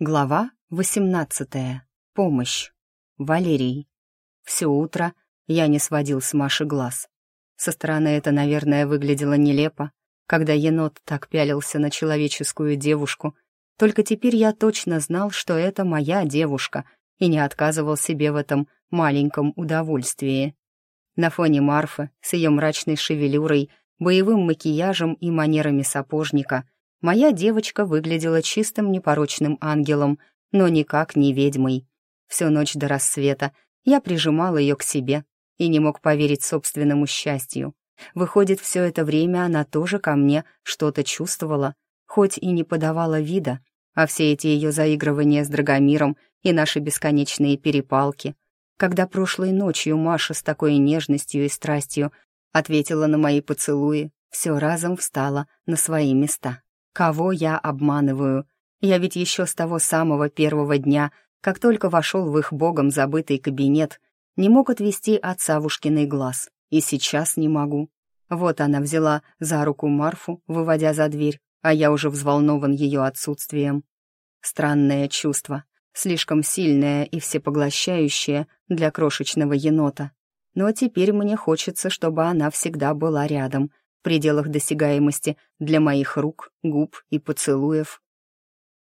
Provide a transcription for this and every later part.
Глава 18. Помощь. Валерий. Все утро я не сводил с Маши глаз. Со стороны это, наверное, выглядело нелепо, когда енот так пялился на человеческую девушку. Только теперь я точно знал, что это моя девушка, и не отказывал себе в этом маленьком удовольствии. На фоне Марфы с ее мрачной шевелюрой, боевым макияжем и манерами сапожника — Моя девочка выглядела чистым непорочным ангелом, но никак не ведьмой. Всю ночь до рассвета я прижимал ее к себе и не мог поверить собственному счастью. Выходит, все это время она тоже ко мне что-то чувствовала, хоть и не подавала вида, а все эти ее заигрывания с Драгомиром и наши бесконечные перепалки, когда прошлой ночью Маша с такой нежностью и страстью ответила на мои поцелуи, все разом встала на свои места. Кого я обманываю? Я ведь еще с того самого первого дня, как только вошел в их богом забытый кабинет, не мог отвести от Савушкиной глаз. И сейчас не могу. Вот она взяла за руку Марфу, выводя за дверь, а я уже взволнован ее отсутствием. Странное чувство, слишком сильное и всепоглощающее для крошечного енота. Но теперь мне хочется, чтобы она всегда была рядом — пределах досягаемости для моих рук, губ и поцелуев.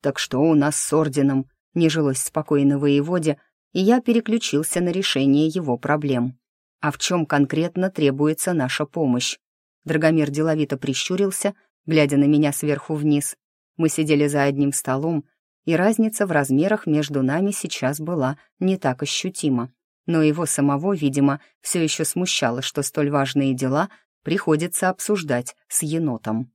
«Так что у нас с орденом?» — не жилось спокойно воеводе, и я переключился на решение его проблем. «А в чем конкретно требуется наша помощь?» Драгомир деловито прищурился, глядя на меня сверху вниз. Мы сидели за одним столом, и разница в размерах между нами сейчас была не так ощутима. Но его самого, видимо, все еще смущало, что столь важные дела приходится обсуждать с енотом.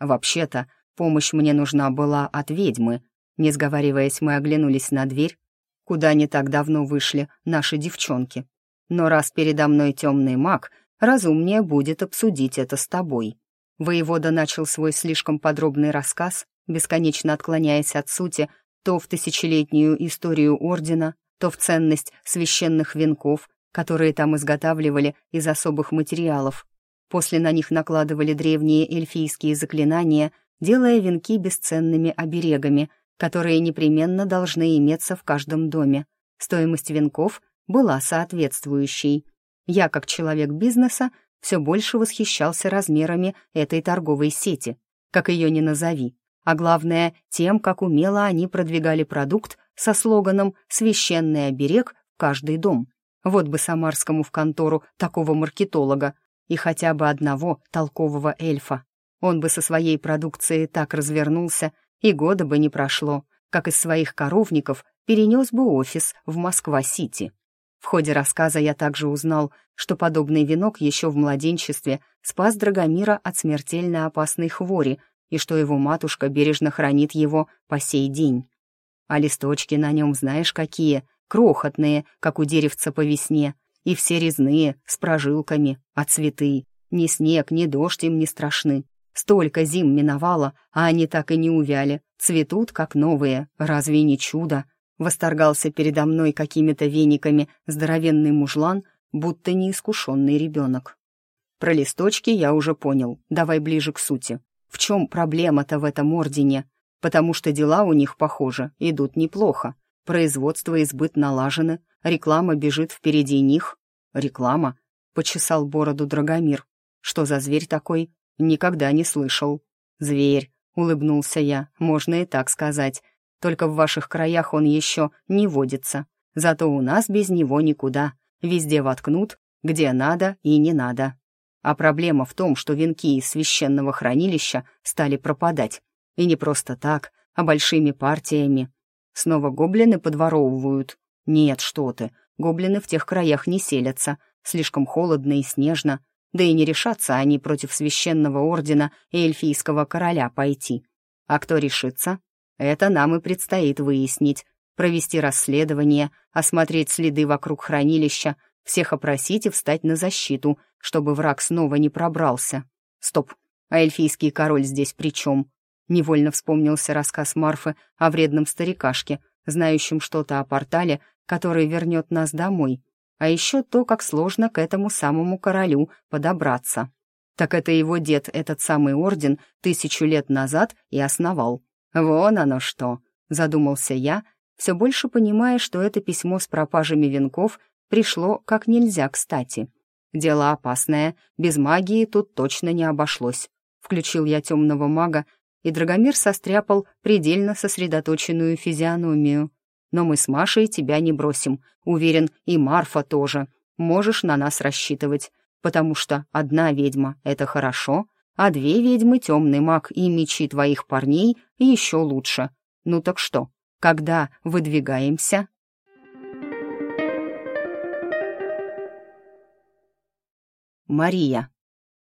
Вообще-то, помощь мне нужна была от ведьмы. Не сговариваясь, мы оглянулись на дверь, куда не так давно вышли наши девчонки. Но раз передо мной темный маг, разумнее будет обсудить это с тобой. Воевода начал свой слишком подробный рассказ, бесконечно отклоняясь от сути, то в тысячелетнюю историю Ордена, то в ценность священных венков, которые там изготавливали из особых материалов, После на них накладывали древние эльфийские заклинания, делая венки бесценными оберегами, которые непременно должны иметься в каждом доме. Стоимость венков была соответствующей. Я, как человек бизнеса, все больше восхищался размерами этой торговой сети, как ее ни назови, а главное, тем, как умело они продвигали продукт со слоганом «Священный оберег в каждый дом». Вот бы самарскому в контору такого маркетолога, и хотя бы одного толкового эльфа. Он бы со своей продукцией так развернулся, и года бы не прошло, как из своих коровников перенес бы офис в Москва-Сити. В ходе рассказа я также узнал, что подобный венок еще в младенчестве спас Драгомира от смертельно опасной хвори и что его матушка бережно хранит его по сей день. А листочки на нем знаешь какие, крохотные, как у деревца по весне, и все резные, с прожилками, а цветы. Ни снег, ни дождь им не страшны. Столько зим миновало, а они так и не увяли. Цветут, как новые. Разве не чудо? Восторгался передо мной какими-то вениками здоровенный мужлан, будто неискушенный ребенок. Про листочки я уже понял. Давай ближе к сути. В чем проблема-то в этом ордене? Потому что дела у них, похоже, идут неплохо. Производство и сбыт налажены, реклама бежит впереди них. Реклама? Почесал бороду Драгомир. Что за зверь такой? Никогда не слышал. Зверь, улыбнулся я, можно и так сказать. Только в ваших краях он еще не водится. Зато у нас без него никуда. Везде воткнут, где надо и не надо. А проблема в том, что венки из священного хранилища стали пропадать. И не просто так, а большими партиями. Снова гоблины подворовывают. Нет, что ты, гоблины в тех краях не селятся, слишком холодно и снежно, да и не решатся они против священного ордена и эльфийского короля пойти. А кто решится? Это нам и предстоит выяснить, провести расследование, осмотреть следы вокруг хранилища, всех опросить и встать на защиту, чтобы враг снова не пробрался. Стоп, а эльфийский король здесь при чем? Невольно вспомнился рассказ Марфы о вредном старикашке, знающем что-то о портале, который вернет нас домой, а еще то, как сложно к этому самому королю подобраться. Так это его дед этот самый орден тысячу лет назад и основал. Вон оно что. задумался я, все больше понимая, что это письмо с пропажами венков пришло как нельзя кстати. Дело опасное, без магии тут точно не обошлось. Включил я темного мага, и Драгомир состряпал предельно сосредоточенную физиономию. Но мы с Машей тебя не бросим. Уверен, и Марфа тоже. Можешь на нас рассчитывать, потому что одна ведьма — это хорошо, а две ведьмы, темный маг и мечи твоих парней еще лучше. Ну так что, когда выдвигаемся?» Мария.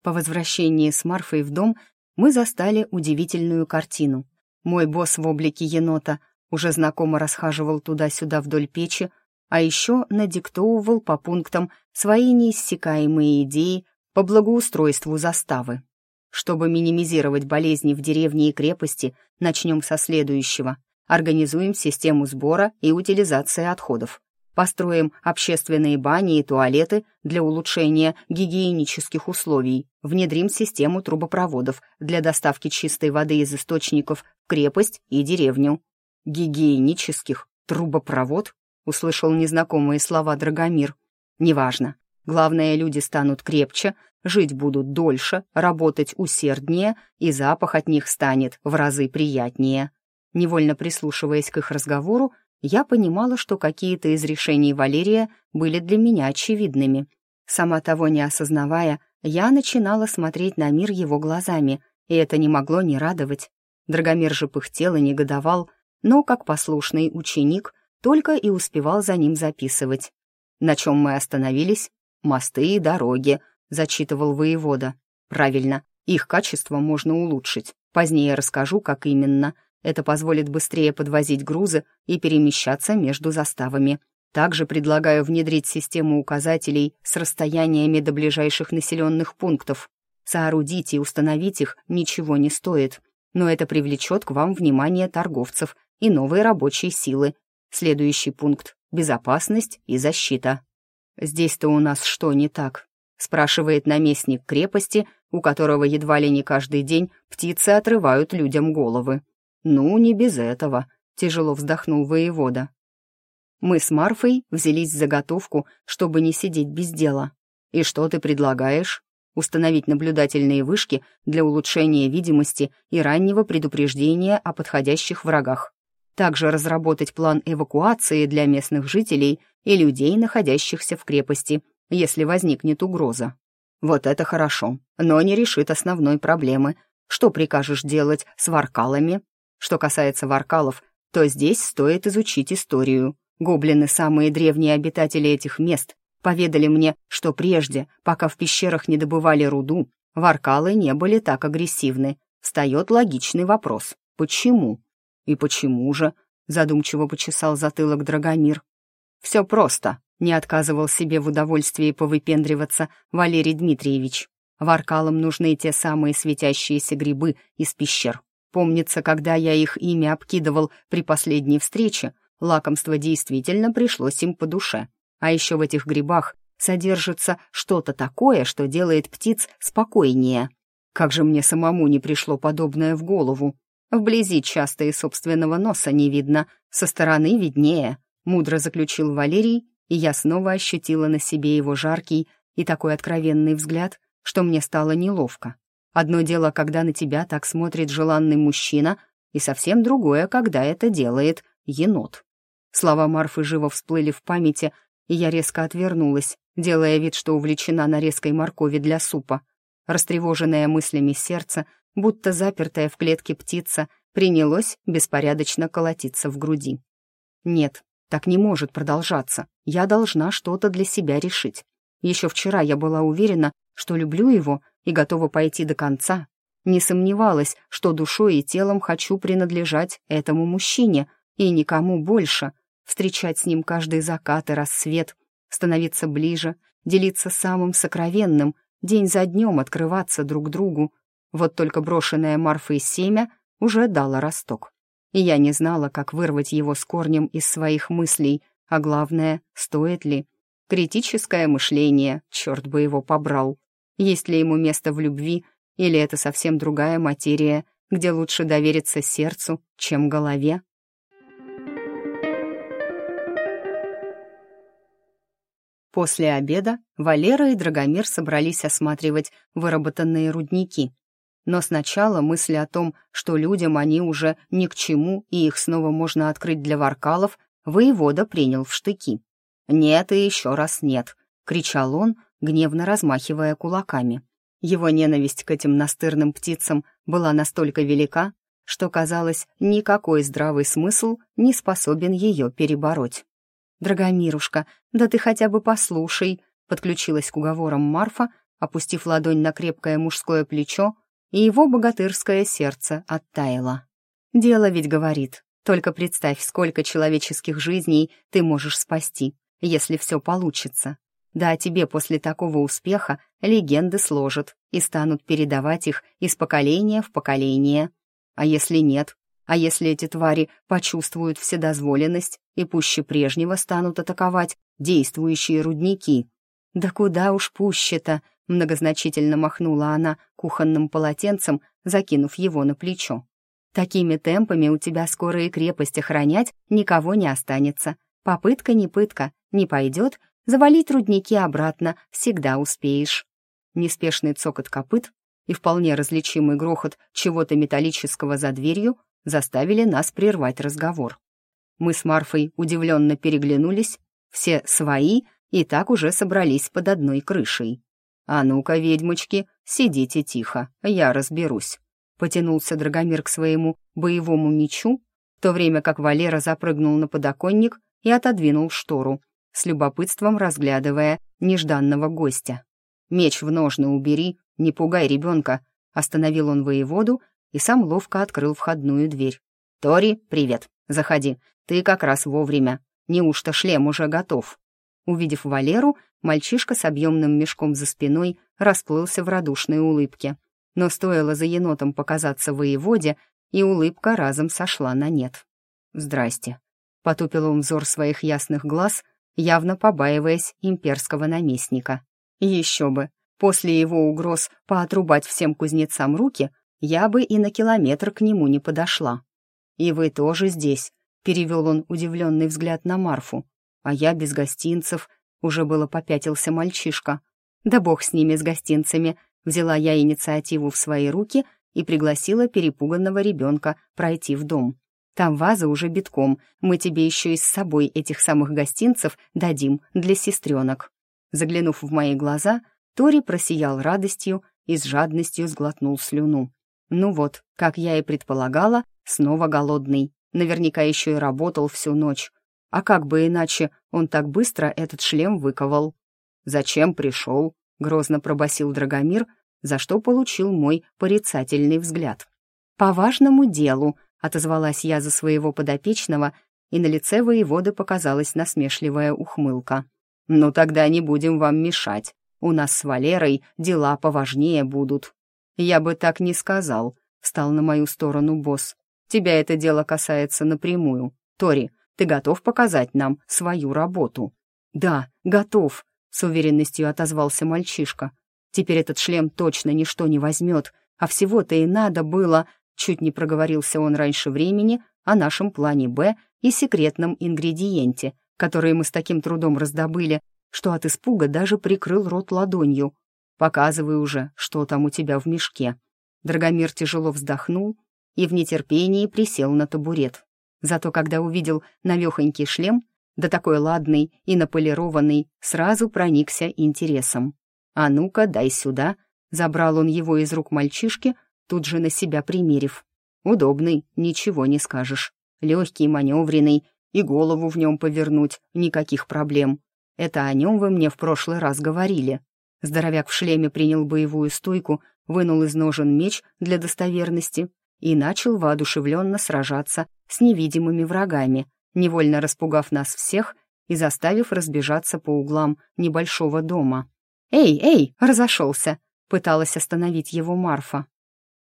По возвращении с Марфой в дом мы застали удивительную картину. Мой босс в облике енота уже знакомо расхаживал туда-сюда вдоль печи, а еще надиктовывал по пунктам свои неиссякаемые идеи по благоустройству заставы. Чтобы минимизировать болезни в деревне и крепости, начнем со следующего. Организуем систему сбора и утилизации отходов. Построим общественные бани и туалеты для улучшения гигиенических условий. Внедрим систему трубопроводов для доставки чистой воды из источников в крепость и деревню. Гигиенических? Трубопровод? Услышал незнакомые слова Драгомир. Неважно. Главное, люди станут крепче, жить будут дольше, работать усерднее, и запах от них станет в разы приятнее. Невольно прислушиваясь к их разговору, я понимала, что какие-то из решений Валерия были для меня очевидными. Сама того не осознавая, я начинала смотреть на мир его глазами, и это не могло не радовать. Драгомир же пыхтел и негодовал, но, как послушный ученик, только и успевал за ним записывать. На чем мы остановились? «Мосты и дороги», — зачитывал воевода. «Правильно, их качество можно улучшить. Позднее расскажу, как именно. Это позволит быстрее подвозить грузы и перемещаться между заставами. Также предлагаю внедрить систему указателей с расстояниями до ближайших населенных пунктов. Соорудить и установить их ничего не стоит, но это привлечет к вам внимание торговцев и новые рабочие силы. Следующий пункт — безопасность и защита. «Здесь-то у нас что не так?» — спрашивает наместник крепости, у которого едва ли не каждый день птицы отрывают людям головы. «Ну, не без этого», — тяжело вздохнул воевода. Мы с Марфой взялись за готовку, чтобы не сидеть без дела. «И что ты предлагаешь?» установить наблюдательные вышки для улучшения видимости и раннего предупреждения о подходящих врагах. Также разработать план эвакуации для местных жителей и людей, находящихся в крепости, если возникнет угроза. Вот это хорошо, но не решит основной проблемы. Что прикажешь делать с варкалами? Что касается варкалов, то здесь стоит изучить историю. Гоблины, самые древние обитатели этих мест, поведали мне, что прежде, пока в пещерах не добывали руду, варкалы не были так агрессивны. Встает логичный вопрос. Почему? И почему же? Задумчиво почесал затылок Драгомир. Все просто, не отказывал себе в удовольствии повыпендриваться Валерий Дмитриевич. Варкалам нужны те самые светящиеся грибы из пещер. Помнится, когда я их ими обкидывал при последней встрече, лакомство действительно пришлось им по душе. А еще в этих грибах содержится что-то такое, что делает птиц спокойнее. Как же мне самому не пришло подобное в голову? Вблизи часто и собственного носа не видно, со стороны виднее, мудро заключил Валерий, и я снова ощутила на себе его жаркий и такой откровенный взгляд, что мне стало неловко. Одно дело, когда на тебя так смотрит желанный мужчина, и совсем другое, когда это делает енот. Слова Марфы живо всплыли в памяти, и я резко отвернулась, делая вид, что увлечена нарезкой моркови для супа. Растревоженное мыслями сердце, будто запертая в клетке птица, принялось беспорядочно колотиться в груди. Нет, так не может продолжаться. Я должна что-то для себя решить. Еще вчера я была уверена, что люблю его и готова пойти до конца. Не сомневалась, что душой и телом хочу принадлежать этому мужчине и никому больше, встречать с ним каждый закат и рассвет, становиться ближе, делиться самым сокровенным, день за днем открываться друг другу. Вот только брошенное Марфой семя уже дало росток и я не знала, как вырвать его с корнем из своих мыслей, а главное, стоит ли. Критическое мышление, черт бы его побрал есть ли ему место в любви, или это совсем другая материя, где лучше довериться сердцу, чем голове. После обеда Валера и Драгомир собрались осматривать выработанные рудники. Но сначала мысль о том, что людям они уже ни к чему и их снова можно открыть для варкалов, воевода принял в штыки. «Нет и еще раз нет», — кричал он, — гневно размахивая кулаками. Его ненависть к этим настырным птицам была настолько велика, что, казалось, никакой здравый смысл не способен ее перебороть. «Драгомирушка, да ты хотя бы послушай», — подключилась к уговорам Марфа, опустив ладонь на крепкое мужское плечо, и его богатырское сердце оттаяло. «Дело ведь говорит, только представь, сколько человеческих жизней ты можешь спасти, если все получится. Да, тебе после такого успеха легенды сложат и станут передавать их из поколения в поколение. А если нет? А если эти твари почувствуют вседозволенность и пуще прежнего станут атаковать действующие рудники? Да куда уж пуще-то, многозначительно махнула она кухонным полотенцем, закинув его на плечо. Такими темпами у тебя скоро и крепость охранять никого не останется. Попытка не пытка, не пойдет, завалить рудники обратно всегда успеешь. Неспешный цокот копыт и вполне различимый грохот чего-то металлического за дверью заставили нас прервать разговор. Мы с Марфой удивленно переглянулись, все свои и так уже собрались под одной крышей. «А ну-ка, ведьмочки, сидите тихо, я разберусь», — потянулся Драгомир к своему боевому мечу, в то время как Валера запрыгнул на подоконник и отодвинул штору, с любопытством разглядывая нежданного гостя. «Меч в ножны убери, не пугай ребенка», — остановил он воеводу и сам ловко открыл входную дверь. «Тори, привет, заходи, ты как раз вовремя. Неужто шлем уже готов?» Увидев Валеру, мальчишка с объемным мешком за спиной расплылся в радушной улыбке. Но стоило за енотом показаться воеводе, и улыбка разом сошла на нет. «Здрасте», — потупил он взор своих ясных глаз, явно побаиваясь имперского наместника. Еще бы, после его угроз поотрубать всем кузнецам руки, я бы и на километр к нему не подошла. «И вы тоже здесь», — перевел он удивленный взгляд на Марфу. «А я без гостинцев», — уже было попятился мальчишка. «Да бог с ними, с гостинцами», — взяла я инициативу в свои руки и пригласила перепуганного ребенка пройти в дом. «Там ваза уже битком, мы тебе еще и с собой этих самых гостинцев дадим для сестренок». Заглянув в мои глаза, Тори просиял радостью и с жадностью сглотнул слюну. Ну вот, как я и предполагала, снова голодный. Наверняка еще и работал всю ночь. А как бы иначе он так быстро этот шлем выковал? «Зачем пришел?» — грозно пробасил Драгомир, за что получил мой порицательный взгляд. «По важному делу», — отозвалась я за своего подопечного, и на лице воеводы показалась насмешливая ухмылка. «Ну тогда не будем вам мешать. У нас с Валерой дела поважнее будут». «Я бы так не сказал», — встал на мою сторону босс. «Тебя это дело касается напрямую. Тори, ты готов показать нам свою работу?» «Да, готов», — с уверенностью отозвался мальчишка. «Теперь этот шлем точно ничто не возьмет, а всего-то и надо было...» Чуть не проговорился он раньше времени о нашем плане «Б» и секретном ингредиенте, который мы с таким трудом раздобыли, что от испуга даже прикрыл рот ладонью. Показывай уже, что там у тебя в мешке». Драгомир тяжело вздохнул и в нетерпении присел на табурет. Зато когда увидел навехонький шлем, да такой ладный и наполированный, сразу проникся интересом. «А ну-ка, дай сюда!» Забрал он его из рук мальчишки, тут же на себя примерив. «Удобный, ничего не скажешь. Легкий, маневренный, и голову в нем повернуть, никаких проблем. Это о нем вы мне в прошлый раз говорили. Здоровяк в шлеме принял боевую стойку, вынул из ножен меч для достоверности и начал воодушевленно сражаться с невидимыми врагами, невольно распугав нас всех и заставив разбежаться по углам небольшого дома. «Эй, эй!» — разошелся, пыталась остановить его Марфа.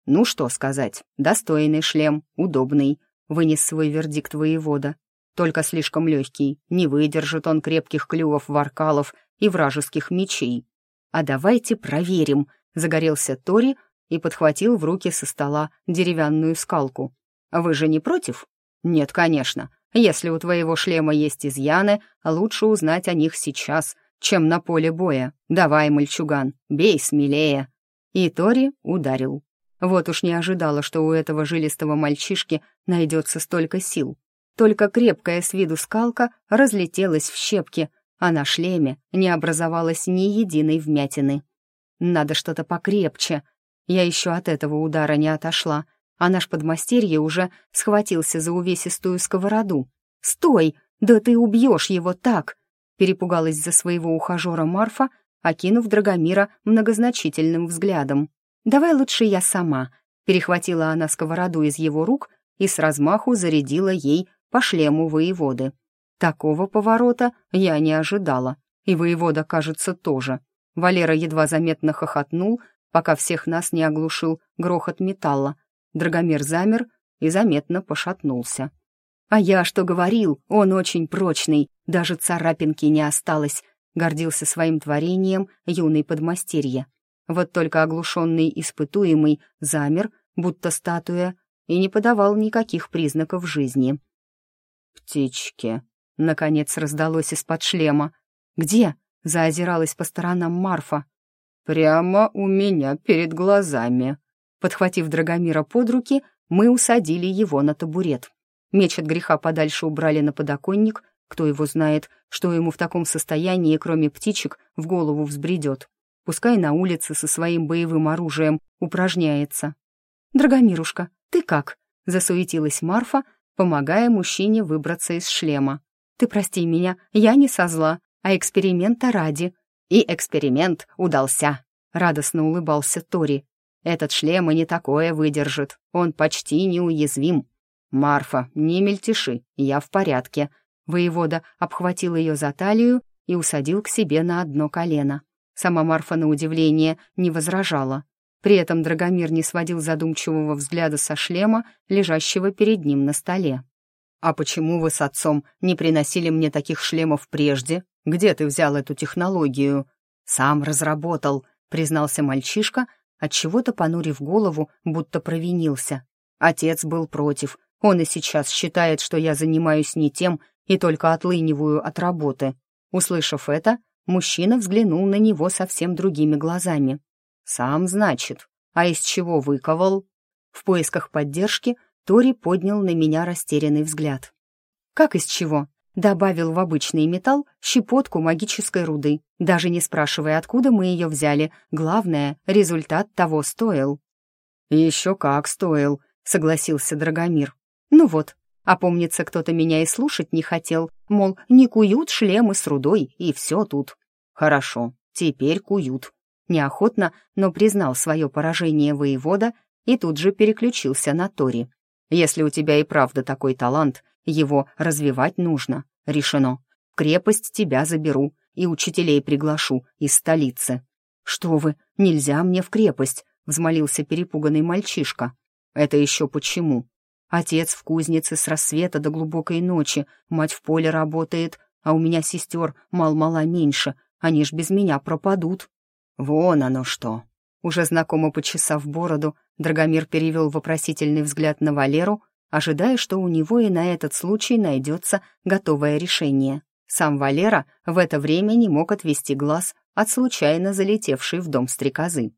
«Ну что сказать, достойный шлем, удобный», — вынес свой вердикт воевода. «Только слишком легкий, не выдержит он крепких клювов варкалов и вражеских мечей. «А давайте проверим», — загорелся Тори и подхватил в руки со стола деревянную скалку. «Вы же не против?» «Нет, конечно. Если у твоего шлема есть изъяны, лучше узнать о них сейчас, чем на поле боя. Давай, мальчуган, бей смелее!» И Тори ударил. Вот уж не ожидала, что у этого жилистого мальчишки найдется столько сил. Только крепкая с виду скалка разлетелась в щепки, а на шлеме не образовалось ни единой вмятины. Надо что-то покрепче. Я еще от этого удара не отошла, а наш подмастерье уже схватился за увесистую сковороду. «Стой! Да ты убьешь его так!» Перепугалась за своего ухажера Марфа, окинув Драгомира многозначительным взглядом. «Давай лучше я сама», — перехватила она сковороду из его рук и с размаху зарядила ей по шлему воеводы. Такого поворота я не ожидала, и воевода, кажется, тоже. Валера едва заметно хохотнул, пока всех нас не оглушил грохот металла. Драгомир замер и заметно пошатнулся. «А я что говорил, он очень прочный, даже царапинки не осталось», гордился своим творением юный подмастерье. Вот только оглушенный испытуемый замер, будто статуя, и не подавал никаких признаков жизни. «Птички», — наконец раздалось из-под шлема. «Где?» — заозиралась по сторонам Марфа. «Прямо у меня перед глазами». Подхватив Драгомира под руки, мы усадили его на табурет. Меч от греха подальше убрали на подоконник. Кто его знает, что ему в таком состоянии, кроме птичек, в голову взбредет. Пускай на улице со своим боевым оружием упражняется. «Драгомирушка, ты как?» — засуетилась Марфа, помогая мужчине выбраться из шлема. «Ты прости меня, я не со зла, а эксперимента ради». «И эксперимент удался», — радостно улыбался Тори. «Этот шлем и не такое выдержит, он почти неуязвим». «Марфа, не мельтеши, я в порядке». Воевода обхватил ее за талию и усадил к себе на одно колено. Сама Марфа, на удивление, не возражала. При этом Драгомир не сводил задумчивого взгляда со шлема, лежащего перед ним на столе. «А почему вы с отцом не приносили мне таких шлемов прежде? Где ты взял эту технологию?» «Сам разработал», — признался мальчишка, отчего-то понурив голову, будто провинился. Отец был против. Он и сейчас считает, что я занимаюсь не тем и только отлыниваю от работы. Услышав это, мужчина взглянул на него совсем другими глазами. «Сам, значит. А из чего выковал?» В поисках поддержки Тори поднял на меня растерянный взгляд. «Как из чего?» Добавил в обычный металл щепотку магической руды, даже не спрашивая, откуда мы ее взяли. Главное, результат того стоил. «Еще как стоил», — согласился Драгомир. «Ну вот, а помнится, кто-то меня и слушать не хотел, мол, не куют шлемы с рудой, и все тут». «Хорошо, теперь куют», Неохотно, но признал свое поражение воевода и тут же переключился на Тори. «Если у тебя и правда такой талант, его развивать нужно. Решено. В крепость тебя заберу и учителей приглашу из столицы». «Что вы, нельзя мне в крепость», — взмолился перепуганный мальчишка. «Это еще почему?» Отец в кузнице с рассвета до глубокой ночи, мать в поле работает, а у меня сестер мал-мала меньше, они ж без меня пропадут. «Вон оно что!» Уже знакомо почесав бороду, Драгомир перевел вопросительный взгляд на Валеру, ожидая, что у него и на этот случай найдется готовое решение. Сам Валера в это время не мог отвести глаз от случайно залетевшей в дом стрекозы.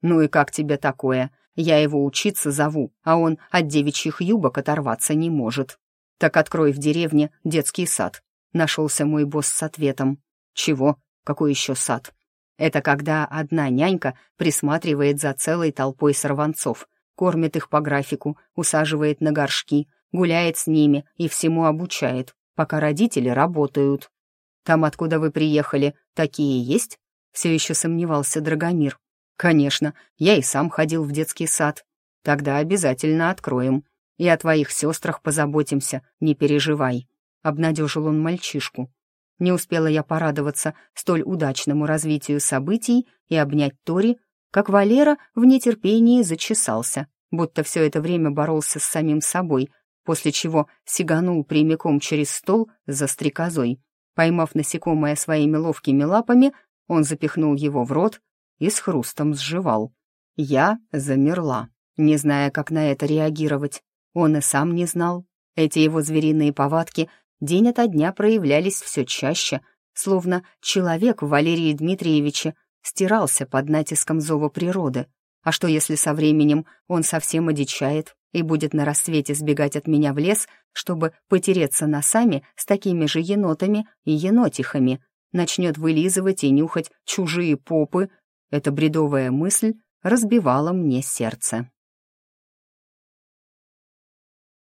«Ну и как тебе такое? Я его учиться зову, а он от девичьих юбок оторваться не может. Так открой в деревне детский сад», — нашелся мой босс с ответом. «Чего? Какой еще сад?» Это когда одна нянька присматривает за целой толпой сорванцов, кормит их по графику, усаживает на горшки, гуляет с ними и всему обучает, пока родители работают. Там, откуда вы приехали, такие есть? Все еще сомневался Драгомир. Конечно, я и сам ходил в детский сад. Тогда обязательно откроем. И о твоих сестрах позаботимся, не переживай. Обнадежил он мальчишку. Не успела я порадоваться столь удачному развитию событий и обнять Тори, как Валера в нетерпении зачесался, будто все это время боролся с самим собой, после чего сиганул прямиком через стол за стрекозой. Поймав насекомое своими ловкими лапами, он запихнул его в рот и с хрустом сживал. Я замерла, не зная, как на это реагировать. Он и сам не знал. Эти его звериные повадки день ото дня проявлялись все чаще, словно человек в Валерии Дмитриевиче стирался под натиском зова природы. А что, если со временем он совсем одичает и будет на рассвете сбегать от меня в лес, чтобы потереться носами с такими же енотами и енотихами, начнет вылизывать и нюхать чужие попы? Эта бредовая мысль разбивала мне сердце.